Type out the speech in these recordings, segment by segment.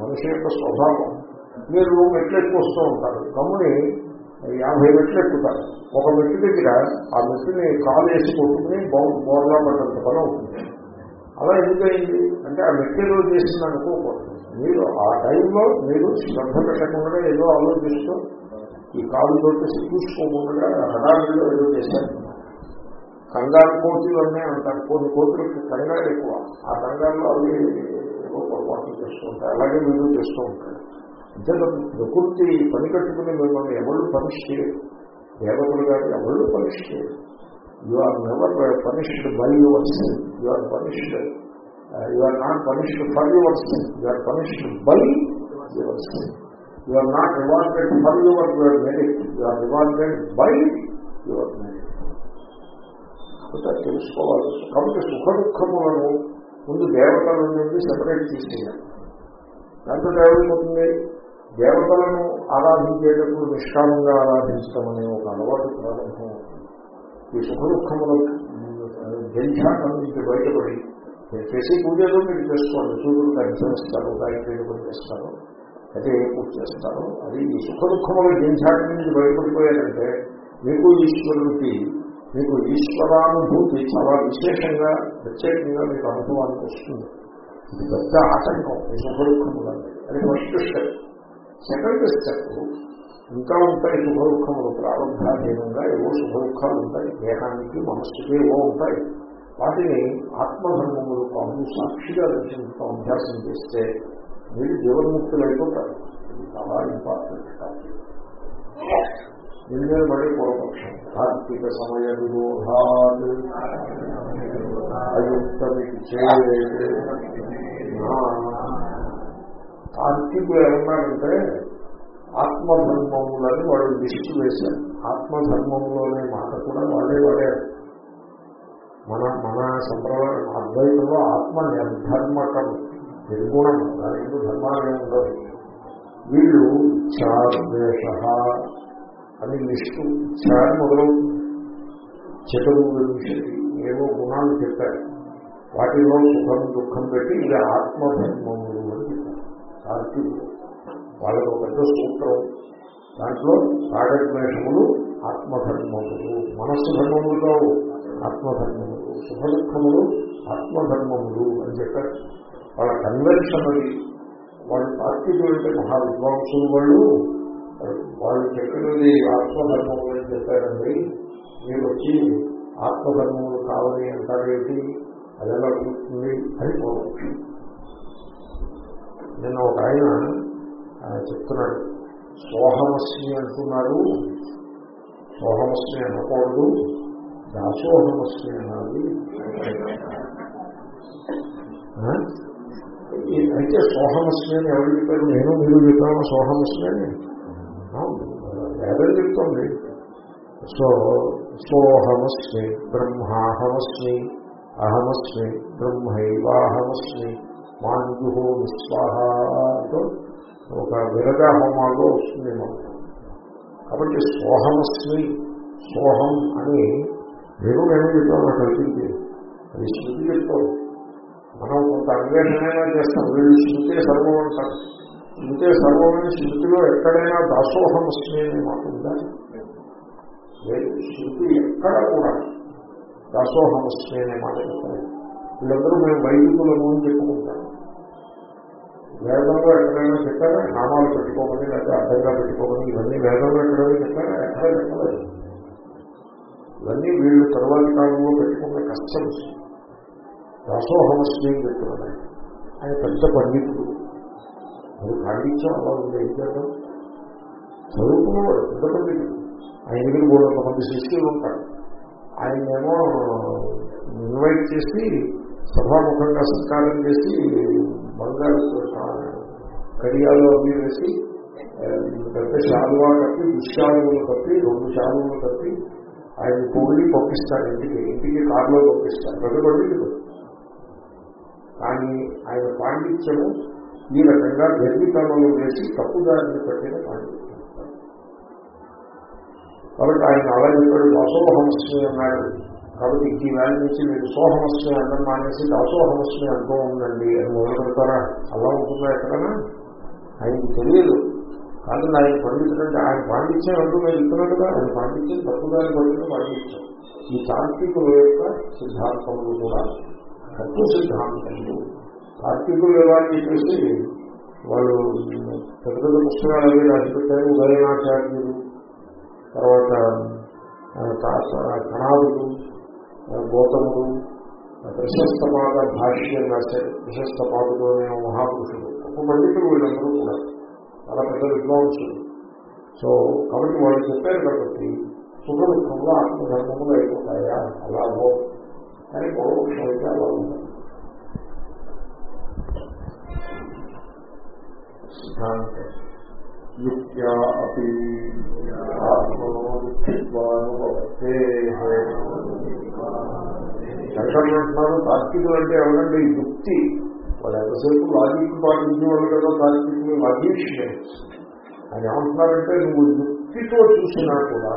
మనిషి యొక్క స్వభావం. మీరు మెట్లు ఎక్కువస్తూ ఉంటారు. కమ్ముని యాభై మెట్లు ఎక్కుతారు. ఒక మెట్టు దగ్గర ఆ మెట్టుని కాలు వేసి కొట్టుకుని బోర్లా పడ్డంత పని అవుతుంది. అలా ఎందుకైంది అంటే ఆ మెట్టిలో చేసింది అనుకోకూడదు. మీరు ఆ టైంలో మీరు శ్రద్ధ పెట్టకుండా ఏదో ఆలోచిస్తూ ఈ కాలు తోటి చూసుకోకుండా హడావిడిలో ఏదో చేశారు. కంగారు కోతులు అన్నీ అంటారు. కొన్ని కోతులకి కంగారు ఎక్కువ. ఆ కంగారులో అవి ఏవో పొరపాట్లు చేస్తూ ఉంటాయి. అలాగే వీళ్ళు చేస్తూ ఉంటారు. అంతే ప్రకృతి పని కట్టుకుని మిమ్మల్ని ఎవరు పనిష్ చేయరు. దేవతలు కానీ ఎవరు పనిష్ చేయరు. You are never punished by your self you are punished you are not punished for your self you are punished by your self you are not rewarded for your your merit you are rewarded by your merit కాబట్టి తెలుసుకోవాలి. కాబట్టి సుఖ దుఃఖములను ముందు దేవతల నుండి separate చేసేయాలి. దాంతో ఏమైపోతుంది? దేవతలను ఆరాధించేటప్పుడు నిష్కామంగా ఆరాధించడం అనే ఒక అలవాటు ప్రారంభం ఈ సుఖ దుఃఖములు జంఝాటం నుంచి బయటపడి మీరు చేసే పూజలో మీరు చేసుకోండి. సూర్యుడు కనిపిస్తారు గాయత్రి చేస్తారు అయితే ఏ పూజ చేస్తారు. అది ఈ సుఖ దుఃఖములు జంఝాటం నుంచి బయటపడిపోయారంటే మీకు ఈశ్వరుడికి మీకు ఈశ్వరానుభూతి చాలా విశేషంగా ప్రత్యేకంగా మీకు అనుభవానికి వస్తుంది. ఇది పెద్ద ఆటంకం ఈ అది ఫస్ట్ స్టెప్. సెకండ్ స్టెప్ ఇంకా ఉంటాయి సుఖ ప్రారంభాధీనంగా ఏవో సుఖ ఉంటాయి దేహానికి మనస్సుకి ఏవో ఉంటాయి. వాటిని ఆత్మధర్మములు పాము సాక్షిగా దర్శించడం అభ్యాసం చేస్తే మీరు జీవన్ముక్తులు అయిపోతారు చాలా ఇంపార్టెంట్ కాదు నిన్నే మళ్ళీ పూర్వపక్షం కార్తీక సమయ విరోధాలు అయుక్తమికి కార్తీకులు ఏమన్నారంటే ఆత్మధర్మములని వాళ్ళు లిస్టు వేశారు ఆత్మధర్మంలోనే మాట కూడా వాళ్ళే వాడారు. మన మన సంప్రదాయం అద్వైతంలో ఆత్మ నిర్ధర్మకం నిర్గుణం దాని ఎందుకు ధర్మాలే ఉండదు. వీళ్ళు చాద్వేష అది లిస్టు చారి మొదలవుతుంది. చతుర్వింశతి ఏవో గుణాలు చెప్పారు. వాటిలో సుఖం దుఃఖం పెట్టి ఇది ఆత్మధర్మములు అని చెప్పారు. వాళ్ళకు పెద్ద సూత్రం. దాంట్లో రాగద్వేషములు ఆత్మధర్మములు. మనస్సు ధర్మములతో ఆత్మధర్మములు. సుఖ దుఃఖములు ఆత్మధర్మములు అని చెప్పారు. వాళ్ళ కన్వెన్షన్ అది. వాళ్ళు కార్తీకులు అంటే మహా విద్వాంసులు వాళ్ళు వాళ్ళు చెప్పినది ఆత్మధర్మం అని చెప్పారండి. మీరు వచ్చి ఆత్మధర్మములు కావాలి అంటారేంటి అది ఎలా కుదురుతుంది అని నేను ఒక ఆయన చెప్తున్నాడు. సోహమస్మి అంటున్నారు. సోహమస్మి అనకూడదు. దాసోహమస్మి అనాలి. అయితే సోహమస్మి అని ఎవరు చెప్పారు? నేను మీరు చెప్పాను సోహమస్మి అని? వేదం చెప్తోంది. సో సోహమస్మి బ్రహ్మాహమస్మి అహమస్మి బ్రహ్మైవాహమస్మి మాంజుహో నిస్వాహతో ఒక విరగా హోమాల్లో వస్తుంది మనకు కాబట్టి సోహమస్మి సోహం అని నేను నేను చెప్పాను కల్పించి అది శృతి చెప్తాం మనం కొంత అన్వేషణైనా చేస్తాం. వీళ్ళు శృతే సర్వం అంటారు. శృతే సర్వమైన శృతిలో ఎక్కడైనా దాసోహం వస్తుందని మాట ఉందా లేదు శృతి ఎక్కడ కూడా దాసోహం వస్తుందనే మాట చెప్పాలి వీళ్ళందరూ మేము వైదికులము అని చెప్పుకుంటారు వేదంలో ఎక్కడైనా చెప్పారా? నామాలు పెట్టుకోమని లేకపోతే అర్థంగా పెట్టుకోమని ఇవన్నీ వేదంలో ఎక్కడైనా చెప్పారా? ఎక్కడ చెప్పలేదు. ఇవన్నీ వీళ్ళు తర్వాతి కాలంలో పెట్టుకున్న కష్టం. దాసోహమస్మి అని చెప్తున్నాడు ఆయన పెద్ద పండితుడు. అది పాండిత్యం అలా ఉంది. ఏం చేద్దాం? చదువుకున్నవాడు పెద్ద పండితుడు ఆయన దగ్గర మూడు వందల మంది శిష్యులు ఉంటారు. ఆయనేమో ఇన్వైట్ చేసి సభాముఖంగా సత్కారం చేసి బంగారు కడియాలు అవి వేసి పెద్ద శాలువా కప్పి దుశ్శాలువులు కప్పి రెండు శాలువులు కప్పి ఆయన పొగిడి పంపిస్తారు ఇంటికి. ఇంటికి కారులో పంపిస్తారు. పెద్ద పండితుడు కానీ ఆయన పాండిత్యము ఈ రకంగా గర్భితనంలో వేసి తప్పుదారిని పట్టిన పాండిత్యం కాబట్టి ఆయన అలా చెప్పాడు వాసోహంస్మి అన్నాడు. కాబట్టి ఈ వేళ నుంచి మీరు సోహమస్మి అన్నం మానేసి దాసోహమస్మి అంటూ ఉందండి అని మొదలు పెడతారా అలా ఉంటుందా ఎక్కడన్నా ఆయనకు తెలియదు. కానీ ఆయన పండించడంటే ఆయన పాండిత్యం అంటూ నేను ఇస్తున్నట్టుగా ఆయన పాండిత్యం తప్పుదారి పడుతుంది పాండిత్యం. ఈ తాంత్రికుల యొక్క సిద్ధాంతములు కూడా తప్పు సిద్ధాంతములు. తార్కికులు ఎలా అని చెప్పేసి వాళ్ళు పెద్ద పెద్ద పుస్తకాలు అవి రాసిపెట్టారు. ఉదయనాచార్యులు తర్వాత ఆ, కా- కణాదులు ఆ, గౌతముడు ఆ, ప్రశస్తపాద భాష్యం రాశారు. ప్రశస్తపాదుడు అనే మహాపురుషుడు ఒక పండితులు వీళ్ళందరూ కూడా చాలా పెద్ద విద్వాంసులు. సో కాబట్టి వాళ్ళు చెప్పారు కాబట్టి సుఖ దుఃఖంలో ఆత్మధర్మములు అయిపోతాయా? అలాగో. అవ్వవు కానీ పూర్వపక్షం అలా ఉంటారు. సిద్ధాంతం అపి ఆత్మనో దుఃఖిత్వానుభవతే అంటున్నారు తార్కికులు అంటే ఎవరండి? యుక్తి వాళ్ళు ఎంతసేపు లాజిక్ పాటించిన వాళ్ళు కదా తార్కికులు లాజిషియన్స్ అని ఏమంటున్నారంటే నువ్వు యుక్తితో చూసినా కూడా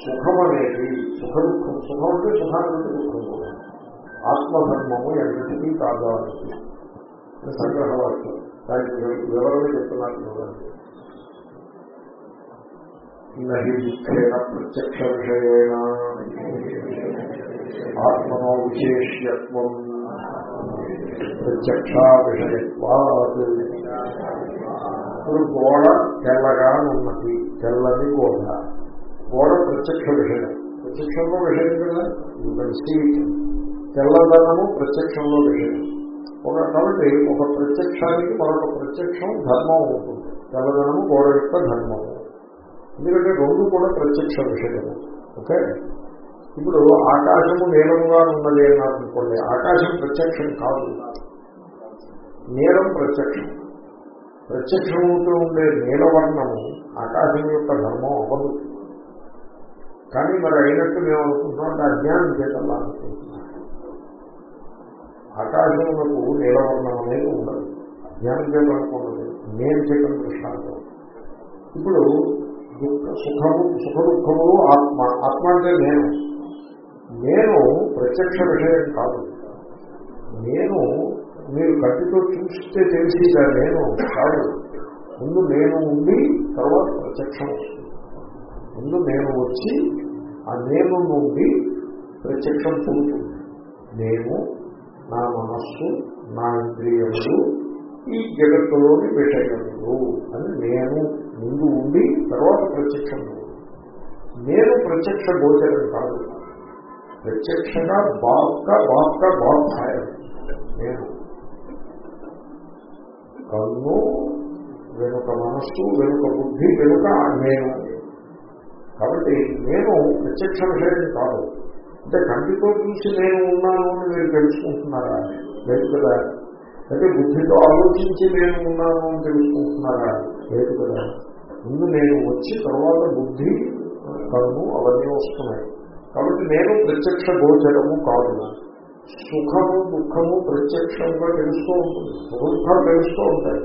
సుఖం అనేది సుఖ దుఃఖం సుఖం అంటే సుఖానికి దుఃఖం కూడా. ఆత్మధర్మము ఎన్నిటికీ కాదాలి సంగ్రహవాక్యం దానికి వివరణ చెప్తున్నారు చూడండి నహి దుఃఖేన ప్రత్యక్ష విషయేణ ఆత్మనో విశేష్యత్వం ప్రత్యక్ష విషయత్వాత్ ఇప్పుడు గోడ తెల్లగా ఉన్నది తెల్లని గోడ గోడ ప్రత్యక్ష విషయం ప్రత్యక్షంలో విషయం కదా యూ కెన్ సీ తెల్లదనము ప్రత్యక్షంలో లేదు. ఒక కాబట్టి ఒక ప్రత్యక్షానికి మరొక ప్రత్యక్షం ధర్మం ఉంటుంది. తెల్లదనము గోడ యొక్క ధర్మము ఎందుకంటే రెండు కూడా ప్రత్యక్ష విషయము. ఓకే? ఇప్పుడు ఆకాశము నీలముగా ఉన్నది అన్నారనుకోండి ఆకాశం ప్రత్యక్షం కాదు. నీలం ప్రత్యక్షం. ప్రత్యక్షమవుతూ ఉండే నీలవర్ణము ఆకాశం యొక్క ధర్మం అవ్వదు. కానీ మరి అయినట్టు మేము అనుకుంటున్నాం అంటే అజ్ఞానం చేతల్లా అనుకుంటున్నాం. ఆకాశములకు నీలవర్ణం అనేది ఉండదు. జ్ఞానం చేత నేను చేయడం దృష్టాంతం. ఇప్పుడు దుఃఖ సుఖము సుఖ దుఃఖములు ఆత్మ. ఆత్మ అంటే నేను. నేను ప్రత్యక్ష విషయం కాదు. నేను మీరు కట్టితో చూస్తే తెలిసిగా నేను? కాదు. ముందు నేను ఉండి తర్వాత ప్రత్యక్షం వస్తుంది. ముందు నేను వచ్చి ఆ నేను నుండి ప్రత్యక్షం పొందుతుంది. నేను నా మనస్సు నా ఇంద్రియములు ఈ జగత్తులోని విషయములు అని నేను ముందు ఉండి తర్వాత ప్రత్యక్షం నేను ప్రత్యక్ష గోచరం కాదు. ప్రత్యక్షంగా బాక్క బాక్క బాధ్యాయం నేను. కన్ను వెనుక మనస్సు వెనుక బుద్ధి వెనుక నేను. కాబట్టి నేను ప్రత్యక్ష విషయం కాదు. అంటే కంటితో చూసి నేను ఉన్నాను అని మీరు తెలుసుకుంటున్నారా? లేదు కదా. అంటే బుద్ధితో ఆలోచించి నేను ఉన్నాను అని తెలుసుకుంటున్నారా? లేదు కదా. ముందు నేను వచ్చి తర్వాత బుద్ధి కన్ను అవన్నీ వస్తున్నాయి. కాబట్టి నేను ప్రత్యక్ష గోచరము కాదు. సుఖము దుఃఖము ప్రత్యక్షంగా తెలుస్తూ ఉంటుంది. సుఖ దుఃఖాలు తెలుస్తూ ఉంటాయి.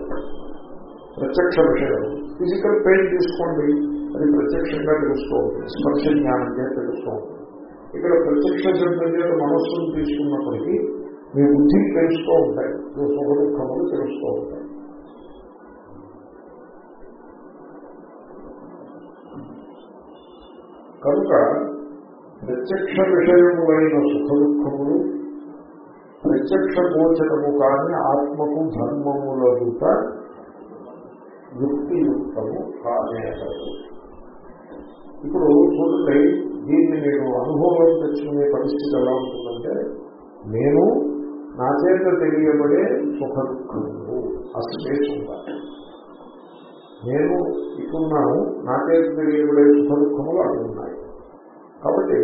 ప్రత్యక్ష విషయం. ఫిజికల్ పెయిన్ తీసుకోండి. అది ప్రత్యక్షంగా తెలుస్తూ ఉంటుంది. స్పర్శ జ్ఞానం చేత తెలుస్తూ ఉంటుంది. ఇక్కడ ప్రత్యక్ష శబ్దం చేత మనస్సును తీసుకున్నప్పటికీ మీ బుద్ధి తెలుస్తూ ఉంటాయి. సుఖ దుఃఖములు తెలుస్తూ ఉంటాయి. కనుక ప్రత్యక్ష విషయములైన సుఖ దుఃఖములు ప్రత్యక్ష గోచరము కానీ ఆత్మకు ధర్మములదుట యుక్తియుక్తము కానేరదు ఇప్పుడు చూడండి దీన్ని నేను అనుభవం తెచ్చుకునే పరిస్థితి ఎలా ఉంటుందంటే నేను నా చేత తెలియబడే సుఖ దుఃఖములు ఆ స్పేస్ ఉండాలి. నేను ఇప్పుడున్నాను నా చేత తెలియబడే సుఖ దుఃఖములు అటు ఉన్నాయి. కాబట్టి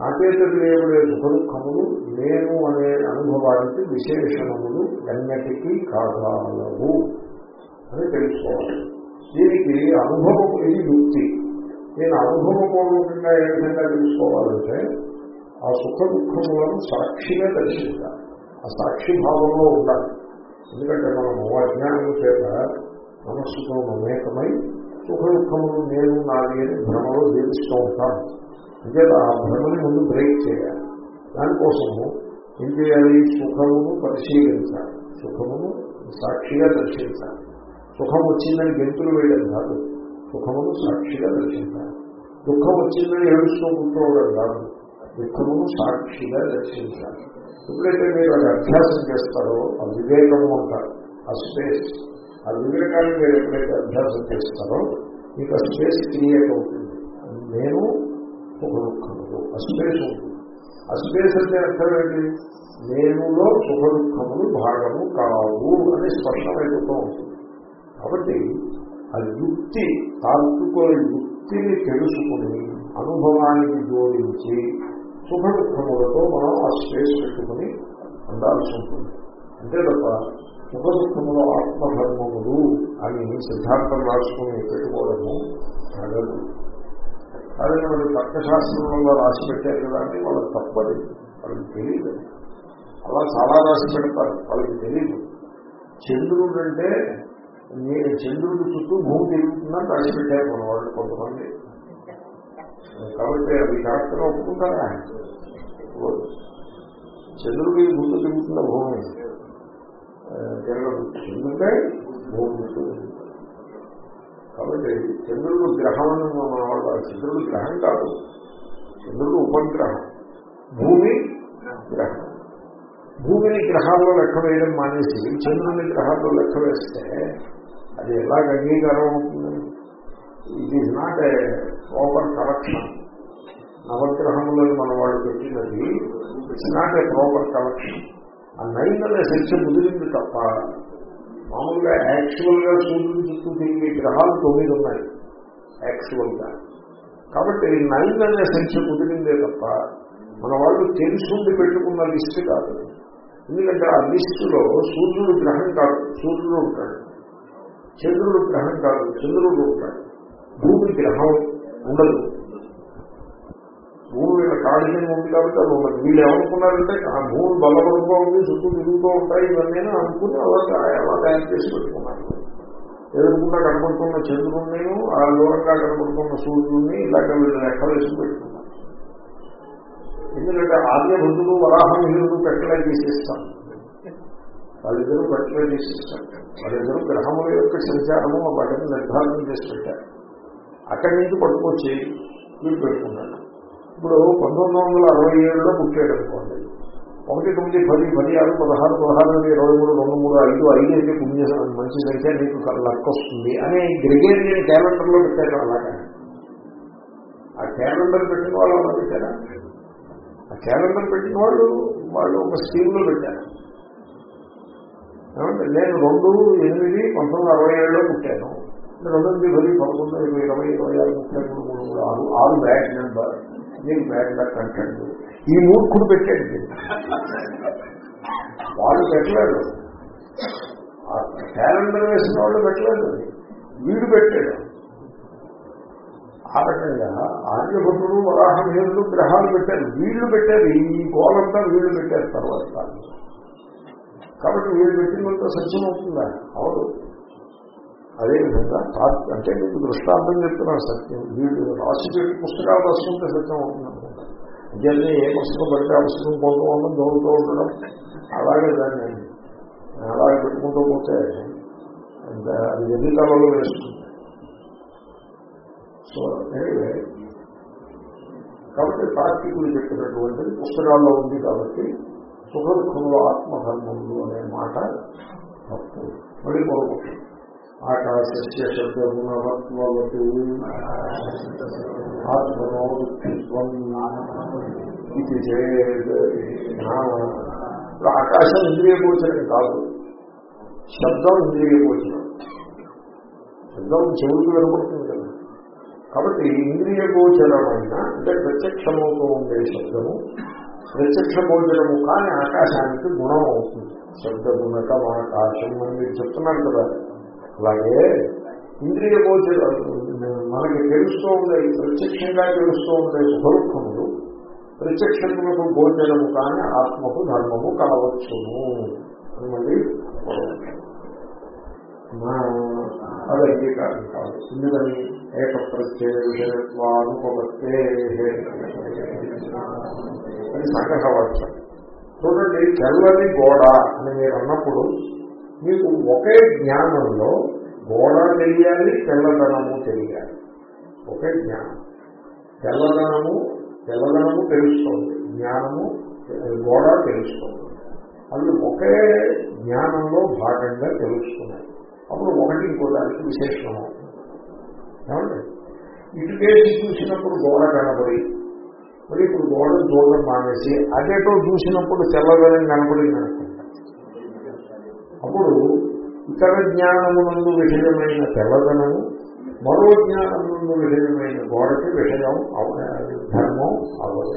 నా చేత తెలియబడే సుఖ దుఃఖములు నేను అనే అనుభవానికి విశేషణములు ఎన్నటికీ కాగలవు అని తెలుసుకోవాలి. దీనికి అనుభవం ఇది యుక్తి. నేను అనుభవపూర్వకంగా ఏ విధంగా తెలుసుకోవాలంటే ఆ సుఖ దుఃఖములను సాక్షిగా దర్శించాలి. ఆ సాక్షి భావంలో ఉండాలి. ఎందుకంటే మనము అజ్ఞానం చేత మనస్సుతో మమేకమై సుఖ దుఃఖములు నేను నాది అని భ్రమలో జీవిస్తూ ఉంటాను అంటే ఆ భ్రమని ముందు బ్రేక్ చేయాలి. దానికోసము ఏం చేయాలి? సుఖమును పరిశీలించాలి. సుఖమును సాక్షిగా దర్శించాలి. సుఖం వచ్చిందని గెంతులు వేయడం కాదు. సుఖమును సాక్షిగా దర్శించాలి. దుఃఖం వచ్చిందని ఏడుస్తూ ఉంటున్నాడు కాదు. దుఃఖమును సాక్షిగా దర్శించాలి. ఎప్పుడైతే మీరు అది అభ్యాసం చేస్తారో ఆ వివేకము అంటారు. ఆ స్పేస్ ఆ వివేకాన్ని మీరు ఎప్పుడైతే అభ్యాసం చేస్తారో మీకు ఆ స్పేస్ క్రియేట్ అవుతుంది. నేను సుఖ దుఃఖములు ఆ స్పేస్ ఉంటుంది. ఆ స్పేస్ అంటే అర్థం ఏంటి? నేనులో సుఖ దుఃఖములు భాగము కావు అని స్పష్టమైపోతూ ఉంటుంది. కాబట్టి ఆ యుక్తి తాత్విక యుక్తిని తెలుసుకుని అనుభవానికి జోడించి సుఖ దుఃఖములతో మనం ఆ స్పేస్ పెట్టుకుని ఉండాల్సి ఉంటుంది. అంతే తప్ప సుఖ దుఃఖములు ఆత్మధర్మములు అని సిద్ధాంతం రాసుకుని పెట్టుకోవడము జరగదు అదే మరి తర్కశాస్త్రంలో రాసి పెట్టారు కదా అంటే వాళ్ళకి తప్పదు. వాళ్ళకి తెలియదు అలా చాలా రాసి పెడతారు. వాళ్ళకి తెలియదు చంద్రుడు అంటే మీరు చంద్రుడి చుట్టూ భూమి తిరుగుతుందని రాసి మన వాళ్ళు కొంతమంది. కాబట్టి అది కరెక్ట్గా ఒప్పుకుంటారా? చంద్రుడి ముందు తిరుగుతున్న భూమి. తిరగదు చంద్రుడే భూమి కాబట్టి చంద్రుడు గ్రహం అని మన వాళ్ళ చంద్రుడు గ్రహం కాదు. చంద్రుడు ఉపగ్రహం. భూమి గ్రహం. భూమిని గ్రహాల్లో లెక్క వేయడం మానేసి చంద్రుని గ్రహాల్లో లెక్క వేస్తే అది ఎలాగ అంగీకారం అవుతుంది? It is not a proper collection నవగ్రహంలో మన వాళ్ళు పెట్టినది it's not a proper collection ఆ నైన్ అనే సంఖ్య ముదిరింది తప్ప మామూలుగా యాక్చువల్గా సూర్యుడు చుట్టూ తిరిగే గ్రహాలు తొమ్మిది ఉన్నాయి యాక్చువల్గా కాబట్టి నైన్ అనే సంఖ్య కుదిరిందే తప్ప మన వాళ్ళు తెలుసుండి పెట్టుకున్న లిస్ట్ కాదు. ఎందుకంటే ఆ లిస్టులో సూర్యుడు గ్రహం కాదు సూర్యుడు ఉంటాడు. చంద్రుడు గ్రహం కాదు. చంద్రుడు ఉంటాడు. భూమి గ్రహం ఉండదు. భూమి మీద కాళీయం ఉంది కాబట్టి అది ఉండదు. వీళ్ళు ఏమనుకున్నారంటే ఆ భూమి బలపడుతూ ఉంది చుట్టూ తిరుగుతూ ఉంటాయి ఇవన్నీ అనుకుని అలా అలా తయారు చేసి పెట్టుకున్నారు. ఎదురుకుండా కనబడుతున్న చంద్రుడిని ఆ దూరంగా కనబడుతున్న సూర్యుడిని ఇలాగ వీళ్ళు లెక్క వేసి పెట్టుకున్నారు. ఎందుకంటే ఆర్యభద్రుడు వరాహమిహిరుడు పెట్టలే తీసేస్తాను వాళ్ళిద్దరూ పెట్టలే తీసేస్తాం వాళ్ళిద్దరూ గ్రహముల యొక్క సంచారము వాటిని నిర్ధారణ చేసి పెట్టారు. అక్కడి నుంచి పట్టుకొచ్చి వీళ్ళు పెట్టుకున్నాడు ఇప్పుడు పంతొమ్మిది వందల అరవై ఏడులో పుట్టాడు అనుకోండి. ఒకటి తొమ్మిది పది పది ఆరు పదహారు పదహారు ఇరవై మూడు రెండు మూడు ఐదు ఐదు అయితే పుణ్య మంచి సంఖ్య నీకు లక్ వస్తుంది అని గ్రిగేరియన్ క్యాలెండర్లో పెట్టారు అలాగే ఆ క్యాలెండర్ పెట్టిన వాళ్ళు అలా పెట్టారా? ఆ క్యాలెండర్ పెట్టిన వాళ్ళు వాళ్ళు ఒక స్కీమ్లో పెట్టారు. నేను రెండు ఎనిమిది పంతొమ్మిది అరవై ఏడులో పుట్టాను. రెండు ఎనిమిది పది పంతొమ్మిది ఇరవై ఇరవై ఇరవై ఆరు ముప్పై మూడు మూడు మూడు ఆరు ఆరు బ్యాడ్ నెంబర్ నేను బ్యాడ్ లక్ అంటాడు ఈ మూర్ఖుడు పెట్టాడు వాళ్ళు పెట్టలేదు. క్యాలెండర్ వేసిన వాళ్ళు పెట్టలేదు. వీడు పెట్టాడు. ఆ రకంగా ఆర్యభద్రుడు వరాహమేరుడు గ్రహాలు పెట్టారు. వీళ్ళు పెట్టారు. ఈ గోలంతా వీళ్ళు పెట్టారు తర్వాత. కాబట్టి వీళ్ళు పెట్టినంత సత్యం అవుతుందా? అవదు. అదేవిధంగా అంటే మీకు దృష్టాంతం చెప్తున్నారు సత్యం. వీళ్ళు రాసి పెట్టి పుస్తకాలు రాసుకుంటే సత్యం అవుతుందన్నమాట అనుకుంటా ఏ పుస్తకం పడితే ఆ పుస్తకం పోతూ ఉండడం దొరుకుతూ ఉండడం. అలాగే దాన్ని అలాగే పెట్టుకుంటూ పోతే అది ఎన్ని కాలంలో వేస్తుంది? సో ఎనివే కాబట్టి తార్కికులు చెప్పినటువంటిది పుస్తకాల్లో ఉంది కాబట్టి సుఖ ఆత్మధర్మములు అనే మాట తప్పు. మళ్ళీ మరొకటి. ఆకాశస్య శబ్దగుణవత్వతు ఆత్మనో ఇది ఇప్పుడు ఆకాశం ఇంద్రియ గోచరం కాదు. శబ్దం ఇంద్రియ గోచరం. శబ్దం చెవులకు వినపడుతుంది కదా. కాబట్టి ఇంద్రియ గోచరమైన అంటే ప్రత్యక్షమవుతూ ఉండే శబ్దము ప్రత్యక్ష భోజనము కానీ ఆకాశానికి గుణం అవుతుంది. శబ్ద గుణకం ఆకాశం అని మీరు చెప్తున్నారు కదా. అలాగే ఇంద్రియ గోచర మనకి తెలుస్తూ ఉండే ప్రత్యక్షంగా తెలుస్తూ ఉండే సుఖదుఖములు ప్రత్యక్షములకు భోజనము కానీ ఆత్మకు ధర్మము కావచ్చును అని మళ్ళీ అది అంగీకారం కాదు ఎందుకని ఏక ప్రత్యయ విషయత్వానుపత్తే అది సంగ్రహవాక్యం చూడండి తెల్లని గోడ అని మీరు అన్నప్పుడు మీకు ఒకే జ్ఞానంలో గోడ తెలియాలి తెల్లదనము తెలియాలి. ఒకే జ్ఞానం. తెల్లదనము తెల్లదనము తెలుస్తోంది. జ్ఞానము గోడ తెలుస్తోంది. అవి ఒకే జ్ఞానంలో భాగంగా తెలుస్తున్నాయి. అప్పుడు ఒకటి ఇంకో దానికి విశేషం ఏమండి? ఇటుకేసి చూసినప్పుడు గోడ కనబడి మరి ఇప్పుడు గోడను చూడడం మానేసి అదేటో చూసినప్పుడు తెల్లదనం కనబడింది అనుకుంటా అప్పుడు ఇతర జ్ఞానమునందు విషయమైన తెల్లదనము మరో జ్ఞానమునందు విషయమైన గోడకి విషయం ధర్మం అవ్వదు.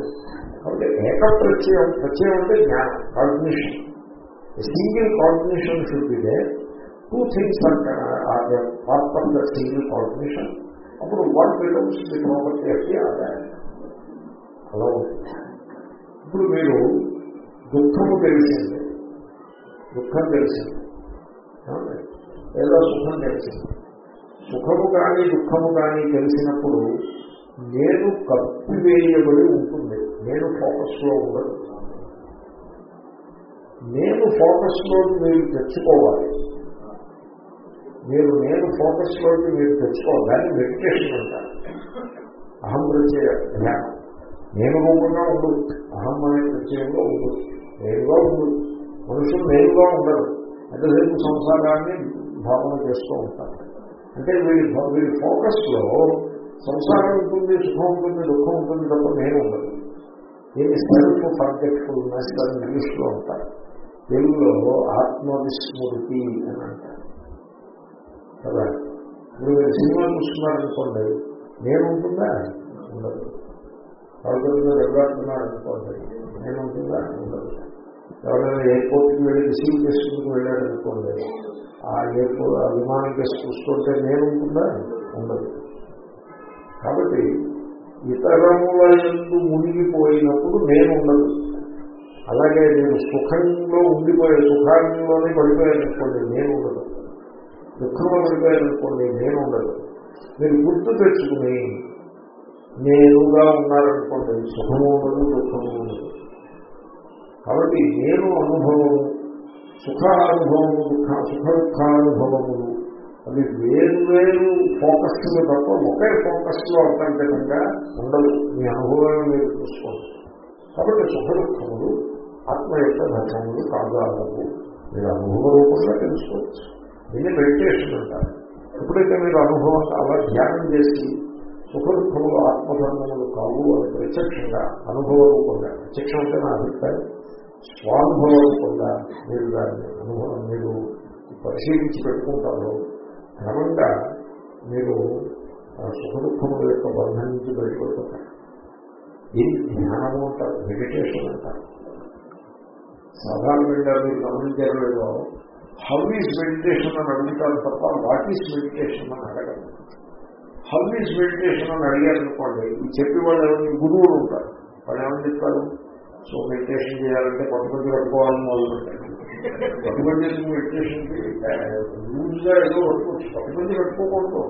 కాబట్టి ఏక ప్రత్యయం ప్రత్యయం అంటే జ్ఞానం cognition. Single cognition should be two things are part of the single cognition అప్పుడు వన్ బికమ్స్ ది ప్రాపర్టీ అంటే ఆదాయం అలా ఉంటుంది ఇప్పుడు మీరు దుఃఖము తెలిసింది. దుఃఖం తెలిసింది. లేదా సుఖం తెలిసింది. సుఖము కానీ దుఃఖము కానీ తెలిసినప్పుడు నేను కప్పివేయబడి ఉంటుంది. నేను ఫోకస్లో ఉండదు నేను ఫోకస్లో మీరు తెచ్చుకోవాలి. మీరు నేను ఫోకస్లోకి మీరు తెచ్చుకోవాలి. దాన్ని మెడిటేషన్ అంటారు. అహం ప్రత్యయ. జ్ఞానం నేను రూపంగా ఉండదు అహం అనే ప్రత్యయంలో ఉండదు నేరుగా ఉండదు మనుషులు నేరుగా ఉండరు. ఎంతసేపు సంసారాన్ని భావన చేస్తూ ఉంటారు. అంటే వీడి వీడి ఫోకస్లో సంసారం ఉంటుంది సుఖం ఉంటుంది దుఃఖం ఉంటుంది తప్ప నేను ఉండదు దీన్ని సెల్ఫ్ ఫర్గెట్ఫుల్నెస్ అని ఇంగ్లీష్లో ఉంటారు తెలుగులో ఆత్మవిస్మృతి అని అంటారు. కదా? మీరు సినిమా చూస్తున్నారనుకోండి నేను ఉంటుందా ఉండదు. ఎవరికైనా దెబ్బలాడుతున్నారు అనుకోండి నేను ఉంటుందా ఉండదు. ఎవరైనా ఎయిర్పోర్ట్కి వెళ్ళి రిసీవ్ చేసుకుంటూ వెళ్ళాడు అనుకోండి ఆ ఎయిర్పోర్ట్ ఆ విమానం కేసు చూసుకుంటే నేను ఉంటుందా ఉండదు. కాబట్టి ఇతరముల ఎందు మునిగిపోయినప్పుడు నేను ఉండదు అలాగే నేను సుఖంలో ఉండిపోయే సుఖాంతోనే పడిపోయాను అనుకోండి నేను ఉండదు దుఃఖంలో అనుకోండి నేను ఉండదు మీరు గుర్తు తెచ్చుకుని నేనుగా ఉన్నారనుకోండి సుఖము ఉండదు దుఃఖము ఉండదు. కాబట్టి నేను అనుభవము సుఖ అనుభవము దుఃఖ సుఖ దుఃఖానుభవములు అవి వేరు వేరు ఫోకస్లు తప్ప ఒకే ఫోకస్లో అంతర్గతంగా ఉండదు. మీ అనుభవం మీరు చూసుకోండి. కాబట్టి సుఖ దుఃఖములు ఆత్మ యొక్క ధర్మములు కాదాలవు మీరు అనుభవ రూపంగా తెలుసుకోవచ్చు. దీన్ని మెడిటేషన్ అంటారు ఎప్పుడైతే మీరు అనుభవం అలా ధ్యానం చేసి సుఖ దుఃఖములు ఆత్మధర్మములు కావు అని ప్రత్యక్షంగా అనుభవ రూపంగా ప్రత్యక్షం అంటే నా అభిప్రాయం స్వానుభవ రూపంగా మీరు దాన్ని అనుభవం మీరు పరిశీలించి పెట్టుకుంటారో క్రమంగా మీరు సుఖ దుఃఖముల యొక్క బంధం నుంచి బయటపడిపోతారు. దీన్ని ధ్యానము అంటారు మెడిటేషన్ అంటారు. సాధారణంగా మీరు గమనించారు లేదో హౌ ఈజ్ మెడిటేషన్ అని అడుగుతారు తప్ప వాట్ ఈజ్ మెడిటేషన్ అని అడగదు హౌ ఈజ్ మెడిటేషన్ అని అడిగారనుకోండి ఈ చెప్పి వాళ్ళు ఎవరి గురువులు ఉంటారు. వాళ్ళు ఏమని చెప్తారు సో మెడిటేషన్ చేయాలంటే పట్టుబడి కట్టుకోవాలని మొదలుపెట్టారు పట్టుబడి మెడిటేషన్కి లూజ్గా ఏదో పట్టుకోవచ్చు. పట్టుబడి కట్టుకోకూడదు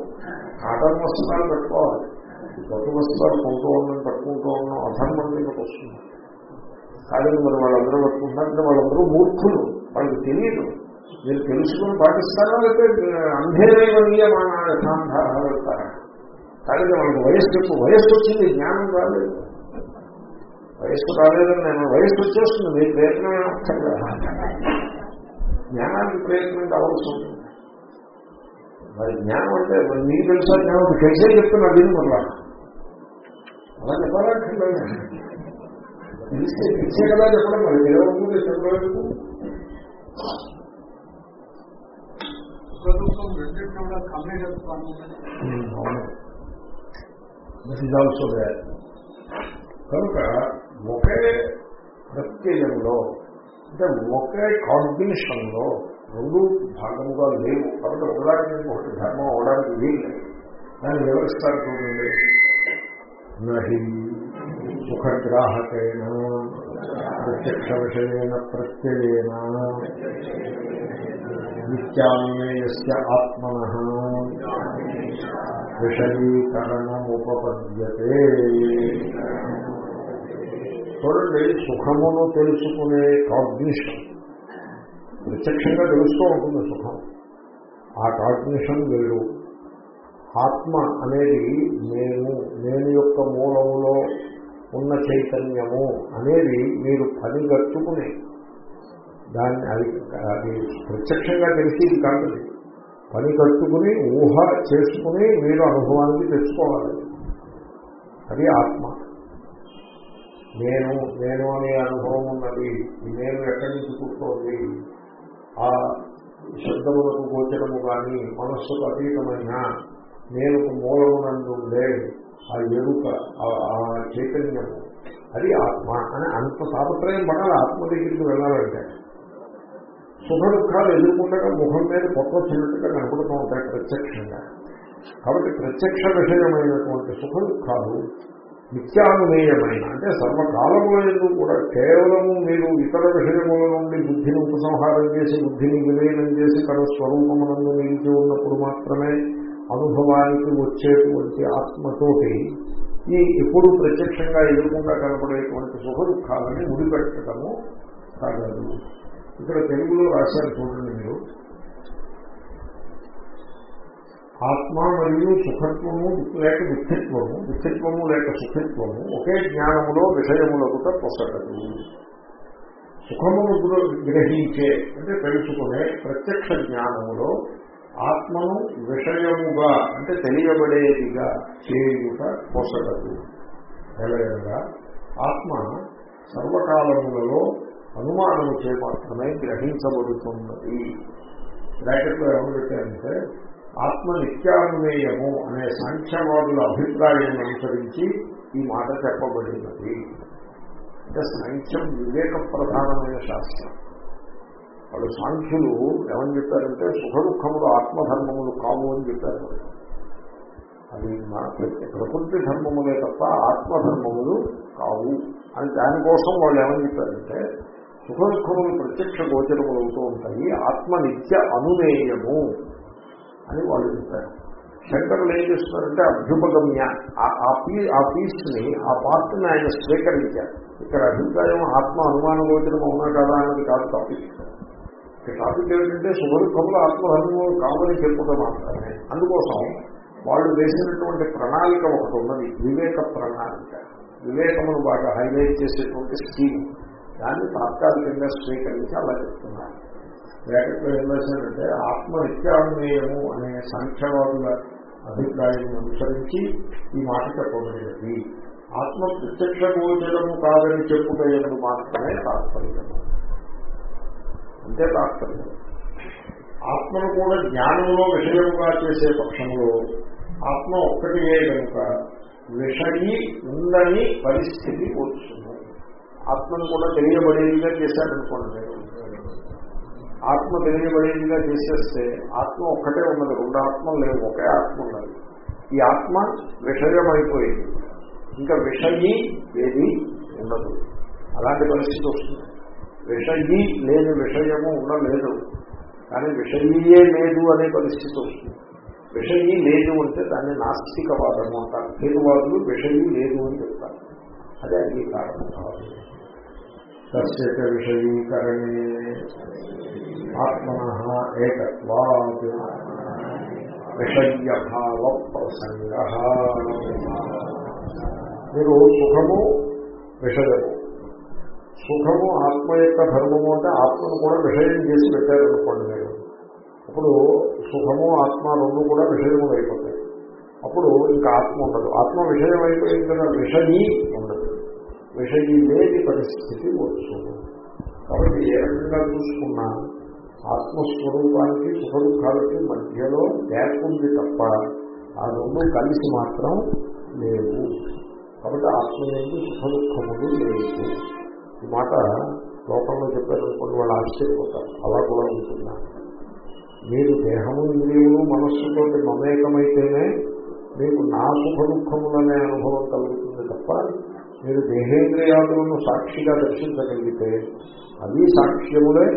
కాటన్ వస్త్రాలు పెట్టుకోవాలి. కొత్త వస్త్రాలు కొంటూ ఉన్నాం కట్టుకుంటూ ఉన్నాం అధర్మం కిందకు వస్తుంది కాదని మరి వాళ్ళందరూ పట్టుకుంటారంటే వాళ్ళందరూ మూర్ఖులు. వాళ్ళకి తెలియదు. మీరు తెలుసుకుని పాటిస్తారా లేకపోతే అంధేరేవనీయ మన యథాంధారా వెళ్తారా కానీ మనకు వయస్సు ఎక్కువ వయస్సు వచ్చింది జ్ఞానం రాలేదు. వయస్సు రాలేదని నేను వయస్సు వచ్చేస్తుంది మీ ప్రయత్నం ఏమక్కర్లే జ్ఞానానికి ప్రయత్నం కావాల్సి ఉంటుంది. మరి జ్ఞానం అంటే మరి మీకు తెలుసా జ్ఞానం? తెలిసే చెప్తున్నా దీన్ని మళ్ళా. అలా చెప్పాలంటే తెలిసే తెలిసే కదా చెప్పడం. మరి తెలియకుండా చెప్పలేదు ఆల్సో hmm, కనుక ఒకే ప్రత్యయంలో అంటే ఒకే కాంబినేషన్లో రెండు భాగముగా లేవు. కాబట్టి ఒకదానికి ఒకటి ధర్మం అవడానికి వీలు దాన్ని వివరిస్తారు చూడండి. నహి సుఖగ్రాహకైన ప్రత్యక్ష విషయమైన ప్రత్యయేన. నిత్యాన్మేయస్య ఆత్మన. విషయీకరణముపపద్యతే చూడండి సుఖమును తెలుసుకునే కాగ్నిషన్. ప్రత్యక్షంగా తెలుస్తూ ఉంటుంది సుఖం. ఆ కాగ్నిషన్ వేరు. ఆత్మ అనేది నేను నేను యొక్క మూలంలో ఉన్న చైతన్యము అనేది మీరు పనిగట్టుకుని దాన్ని అది అది ప్రత్యక్షంగా తెలిసేది కాదు. పని కట్టుకుని ఊహ చేసుకుని మీరు అనుభవానికి తెచ్చుకోవాలి. అది ఆత్మ. నేను నేను అనే అనుభవం ఉన్నది నేను ఎక్కడి నుంచి పుట్టుకోండి ఆ శబ్దములకు గోచరము కానీ మనస్సుకు అతీతమైన నేను మూలమునందుండే ఆ ఎరుక ఆ- ఆ చైతన్యము. అది ఆత్మ. అని అంత తాపత్రయం పడాలి. ఆత్మ దగ్గరికి వెళ్ళాలంటే. సుఖ దుఃఖాలు ఎదుర్కొండగా ముఖం మీద పొట్ట వచ్చినట్టుగా కనపడుతూ ఉంటాయి ప్రత్యక్షంగా. కాబట్టి ప్రత్యక్ష విషయమైనటువంటి సుఖ దుఃఖాలు నిత్యానుమేయమైన అంటే సర్వకాలముల ఎందుకు కూడా కేవలము మీరు ఇతర విషయముల నుండి బుద్ధిని ఉపసంహారం చేసి బుద్ధిని విలీనం చేసి తన స్వరూపమునందు నిలిచి ఉన్నప్పుడు మాత్రమే అనుభవానికి వచ్చేటువంటి ఆత్మతోటి ఈ ఎప్పుడు ప్రత్యక్షంగా ఎదుర్కొండా కనపడేటువంటి సుఖ దుఃఖాలని ముడిపెట్టడము కాగలదు ఇక్కడ తెలుగులో రాశారు చూడండి మీరు. ఆత్మ మరియు సుఖత్వము లేక దుఃఖత్వము దుఃఖత్వము లేక సుఖత్వము ఒకే జ్ఞానములో విషయములకుట పొసగదు సుఖమును గ్రహించే అంటే తెలుసుకునే ప్రత్యక్ష జ్ఞానములో ఆత్మను విషయముగా అంటే తెలియబడేదిగా చేయుట పొసగదు ఎలాగనగా ఆత్మ సర్వకాలములలో అనుమానము చే మాత్రమే గ్రహించబడుతున్నది. బ్రాకెట్లో ఏమంటే ఆత్మ నిత్యాన్వేయము అనే సంఖ్యవాదుల అభిప్రాయం అనుసరించి ఈ మాట చెప్పబడినది. అంటే సంఖ్యం వివేక ప్రధానమైన శాస్త్రం. వాళ్ళు సాంఖ్యులు ఏమని చెప్పారంటే సుఖ దుఃఖములు ఆత్మధర్మములు కావు అని చెప్పారు. అది మా ప్రకృతి ధర్మములే తప్ప ఆత్మధర్మములు కావు. అని దానికోసం వాళ్ళు ఏమని చెప్పారంటే సుఖ దుఃఖములు ప్రత్యక్ష గోచరములు అవుతూ ఉంటాయి. ఆత్మ నిత్య అనుమేయము అని వాళ్ళు చెప్పారు శంకరులు ఏం చేస్తున్నారంటే అభ్యుపగమ్య ఆ- పీస్ పీ ఆ పీస్ని ఆ పార్ట్ని ఆయన స్వీకరించారు. ఇక్కడ అభిప్రాయం ఆత్మ అనుమాన గోచరం అవునా కదా అనేది కాదు టాపిక్ ఇక్కడ టాపిక్ ఏంటంటే సుఖదుఖములు ఆత్మధర్మములు కావాలని చెప్పుట మాత్రమే. అందుకోసం వాళ్ళు వేసినటువంటి ప్రణాళిక ఒకటి ఉన్నది వివేక ప్రణాళిక. వివేకమును బాగా హైలైట్ చేసేటువంటి స్కీమ్. దాన్ని తాత్కాలికంగా స్వీకరించి అలా చెప్తున్నారు. బ్రాకెట్లో ఏం రాశారంటే ఆత్మ నిత్యాన్వేయము అనే సాంఖ్యవాదుల అభిప్రాయం అనుసరించి ఈ మాట చెప్పబడినది ఆత్మ ప్రత్యక్ష గోచరము కాదని చెప్పుటయ్యదు మాత్రమే తాత్పర్యము. అంతే తాత్పర్యం. ఆత్మను కూడా జ్ఞానంలో విషయముగా చేసే పక్షంలో ఆత్మ ఒక్కటియే కనుక విషయీ ఉందని పరిస్థితి వస్తుంది ఆత్మను కూడా తెలియబడేదిగా చేశారనుకోండి. మీరు ఆత్మ తెలియబడేదిగా చేసేస్తే ఆత్మ ఒక్కటే ఉన్నది రెండు ఆత్మలు లేవు ఒకే ఆత్మ ఉన్నది. ఈ ఆత్మ విషయమైపోయింది. ఇంకా విషయి ఏది ఉండదు. అలాంటి పరిస్థితి వస్తుంది. విషయి లేని విషయము ఉండలేదు. కానీ విషయీయే లేదు అనే పరిస్థితి వస్తుంది. విషయీ లేదు అంటే దాన్ని నాస్తికవాదము అంటారు. హేతువాదులు విషయీ లేదు అని చెప్తారు. అదే అంగీకారం కావాలి. తస్యత విషయీకరణే ఆత్మన ఏకత్వాత్ విషయ్యభావ ప్రసంగ మీరు సుఖము విషయము. సుఖము ఆత్మ యొక్క ధర్మము అంటే ఆత్మను కూడా విషయం చేసి పెట్టారనుకోండి మీరు. అప్పుడు సుఖము ఆత్మ రెండు కూడా విషయము అయిపోతాయి. అప్పుడు ఇంకా ఆత్మ ఉండదు. ఆత్మ విషయం అయిపోయింది కదా విషయీ ఉండదు. విషయీ లేని పరిస్థితి వస్తుంది కాబట్టి ఏ రకంగా చూసుకున్నా ఆత్మస్వరూపానికి సుఖ దుఃఖాలకి మధ్యలో గ్యాప్ ఉంది తప్ప ఆ రెండు కలిసి మాత్రం లేవు. కాబట్టి ఆత్మ నుండి సుఖ దుఃఖములు లేవు. ఈ మాట లోకంలో చెప్పారనుకోండి వాళ్ళు ఆశ్చర్యపోతారు. అలా కూడా ఉంటుందా? మీరు దేహము ఇంద్రియము మనస్సుతో మమేకమైతేనే మీకు నా సుఖ దుఃఖములనే అనుభవం కలుగుతుంది తప్ప మీరు దేహేంద్రియాదులను సాక్షిగా దర్శించగలిగితే అవి సాక్ష్యములే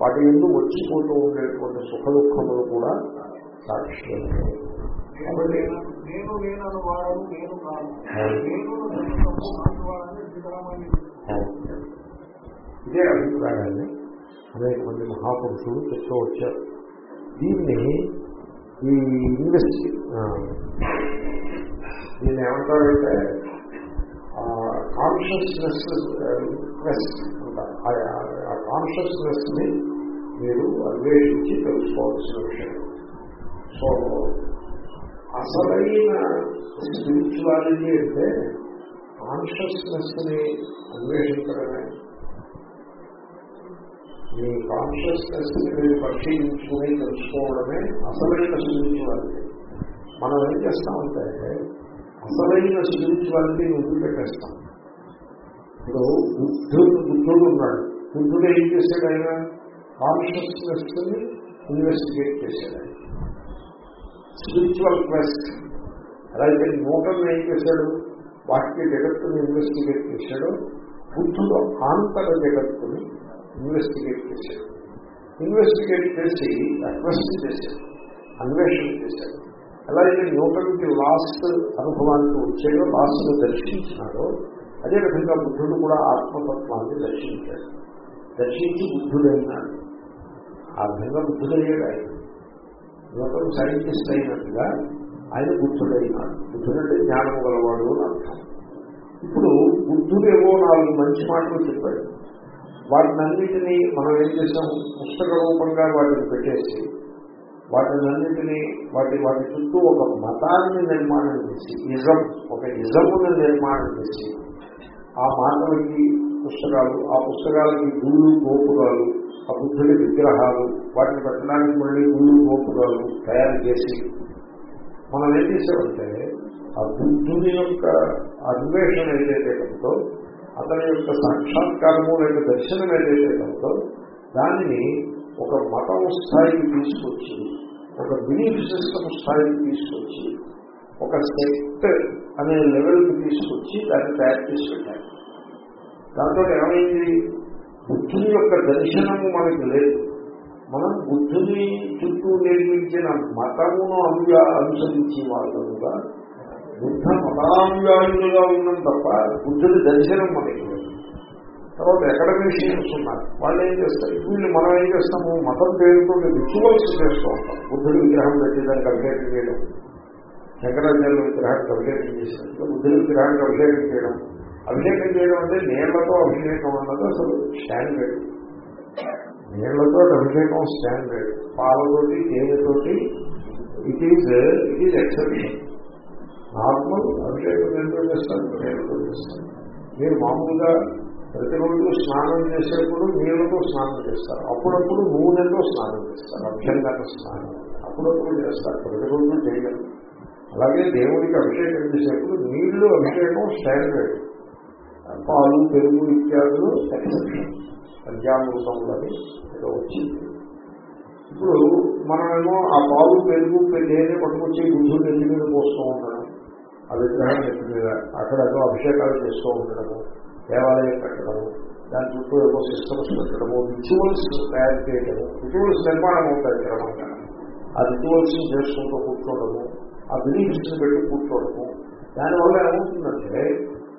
వాటి ఎందు వచ్చిపోతూ ఉండేటువంటి సుఖ దుఃఖములు కూడా సాక్ష్యమే. కాబట్టి నేను నేను వాడను నేను కాను నేను నన్ను తప్పు నాకు వాడని సీతారామని ఇదే అభిప్రాయాన్ని అనేక మంది మహాపురుషులు చెప్తూ వచ్చారు. దీన్ని ఈ ఇన్వెస్ట్ దీన్ని ఏమంటారంటే కాన్షియస్నెస్ క్వెస్ట్ అంటారు ఆ- కాన్షియస్నెస్ని మీరు అన్వేషించి తెలుసుకోవాల్సిన విషయం. సో అసలైన స్పిరిచువాలిటీ అంటే కాన్షియస్నెస్ని అన్వేషించడమే. మీ కాన్షియస్నెస్ని మీరు పరిశీలించుకుని తెలుసుకోవడమే అసలైన స్పిరిచువాలిటీ మనం ఏం చేస్తామంటే అసలైన స్పిరిచువాలిటీని వదిలిపెట్టేస్తాం ఇప్పుడు బుద్ధుడు బుద్ధుడు ఉన్నాడు. బుద్ధుడు ఏం చేశాడు ఆయన? కాన్షియస్నెస్ని ఇన్వెస్టిగేట్ చేశాడు ఆయన. స్పిరిచువల్ క్వెస్ట్ అలాగే నూటన్ ఏం చేశాడు? వాక్య జగత్తుని ఇన్వెస్టిగేట్ చేశాడు. బుద్ధుడు ఆంతర జగత్తుని ఇన్వెస్టిగేట్ చేశాడు. ఇన్వెస్టిగేట్ చేసి క్వెస్ట్ చేశాడు. అన్వేషణ చేశాడు. అలాగే న్యూటన్కి లాస్ట్ అనుభవానికి వచ్చాయో లాస్ట్ దర్శించినాడో అదేవిధంగా బుద్ధుడు కూడా ఆత్మతత్వాన్ని దర్శించాడు. దర్శించి బుద్ధుడైనాడు. ఆ విధంగా బుద్ధుడయ్యాడు ఆయన న్యూటన్ సైంటిస్ట్ అయినట్టుగా ఆయన బుద్ధుడైనాడు. బుద్ధుడంటే జ్ఞానము గలవాడు అని అర్థం. ఇప్పుడు బుద్ధుడేవో నాలుగు మంచి మాటలు చెప్పాడు. వాటినన్నిటినీ మనం ఏం చేసాం పుస్తక రూపంగా వాటిని పెట్టేసి వాటినన్నిటినీ వాటి వాటి చుట్టూ ఒక మతాన్ని నిర్మాణం చేసి నిజం ఒక నిజమును నిర్మాణం చేసి ఆ మాటలకి పుస్తకాలు ఆ పుస్తకాలకి గుళ్ళు గోపురాలు ఆ బుద్ధుడి విగ్రహాలు వాటిని పెట్టడానికి మళ్ళీ గుళ్ళు గోపురాలు తయారు చేసి మనం ఏం చేసామంటే ఆ బుద్ధుని యొక్క అన్వేషణ ఏదైతే కలదో అతని యొక్క సాక్షాత్కారము లేక దర్శనం ఏదైతే కలదో దానిని ఒక మతం స్థాయికి తీసుకొచ్చి ఒక బిలీఫ్ సిస్టమ్ స్థాయికి తీసుకొచ్చి ఒక సెక్ట్ అనే లెవెల్కి తీసుకొచ్చి దాన్ని తయారు చేసి పెట్టాలి దాంతో ఏమైంది? బుద్ధుని యొక్క దర్శనము మనకి లేదు. మనం బుద్ధుని చుట్టూ నిర్మించిన మతమును అనుగా అనుసరించే వాళ్ళుగా బుద్ధ మతానుయాయులుగా ఉన్నాం తప్ప బుద్ధుడి దర్శనం మనకి తర్వాత అకాడమిషియన్స్ ఉన్నారు. వాళ్ళు ఏం చేస్తారు? వీళ్ళు మనం ఏం చేస్తాము? మతం పేరుతో రిచువల్స్ చేస్తూ ఉంటాం. బుద్ధుడు విగ్రహం పెట్టి దానికి అభిషేకం చేయడం. శంకరాచార్య విగ్రహానికి అభిషేకం చేసినట్టు బుద్ధుడి విగ్రహానికి అభిషేకం చేయడం. అభిషేకం చేయడం అంటే నీళ్ళతో అభిషేకం అన్నది అసలు స్టాండర్డ్ నీళ్ళతో అభిషేకం స్టాండర్డ్ పాలతోటి తేనెతోటి it is it is exception normal అభిషేకం ఎంతో చేస్తారు? నీళ్ళతో చేస్తారు. మీరు మామూలుగా ప్రతిరోజు స్నానం చేసేప్పుడు నీళ్ళతో స్నానం చేస్తారు. అప్పుడప్పుడు నూనెతో స్నానం చేస్తారు. అభ్యంగన స్నానం. అప్పుడప్పుడు చేస్తారు. ప్రతిరోజు చేయగలరు అలాగే దేవుడికి అభిషేకం చేసేప్పుడు నీళ్ళు అభిషేకం స్టాండర్డ్ పాలు పెరుగు ఇత్యాదులు ఎక్సెప్షన్ అని ఏదో వచ్చింది. ఇప్పుడు మనమేమో ఆ పాలు పెరుగు తేనె పట్టుకొచ్చి గుడ్డు నెత్తి మీద పోస్తూ ఉండడం ఆ విగ్రహం నెత్తి మీద అక్కడ ఏదో అభిషేకాలు చేస్తూ ఉండడము. దేవాలయం పెట్టడము దాని చుట్టూ ఏదో సిస్టమ్స్ పెట్టడము రిచువల్స్ తయారు చేయడము రిచువల్స్ నిర్మాణం అవుతాయి క్రమంగా ఆ రిచువల్స్ చేసుకుంటూ కూర్చోవడము ఆ బిలీఫ్స్ పెట్టి కూర్చోవడము దానివల్ల ఏమవుతుందంటే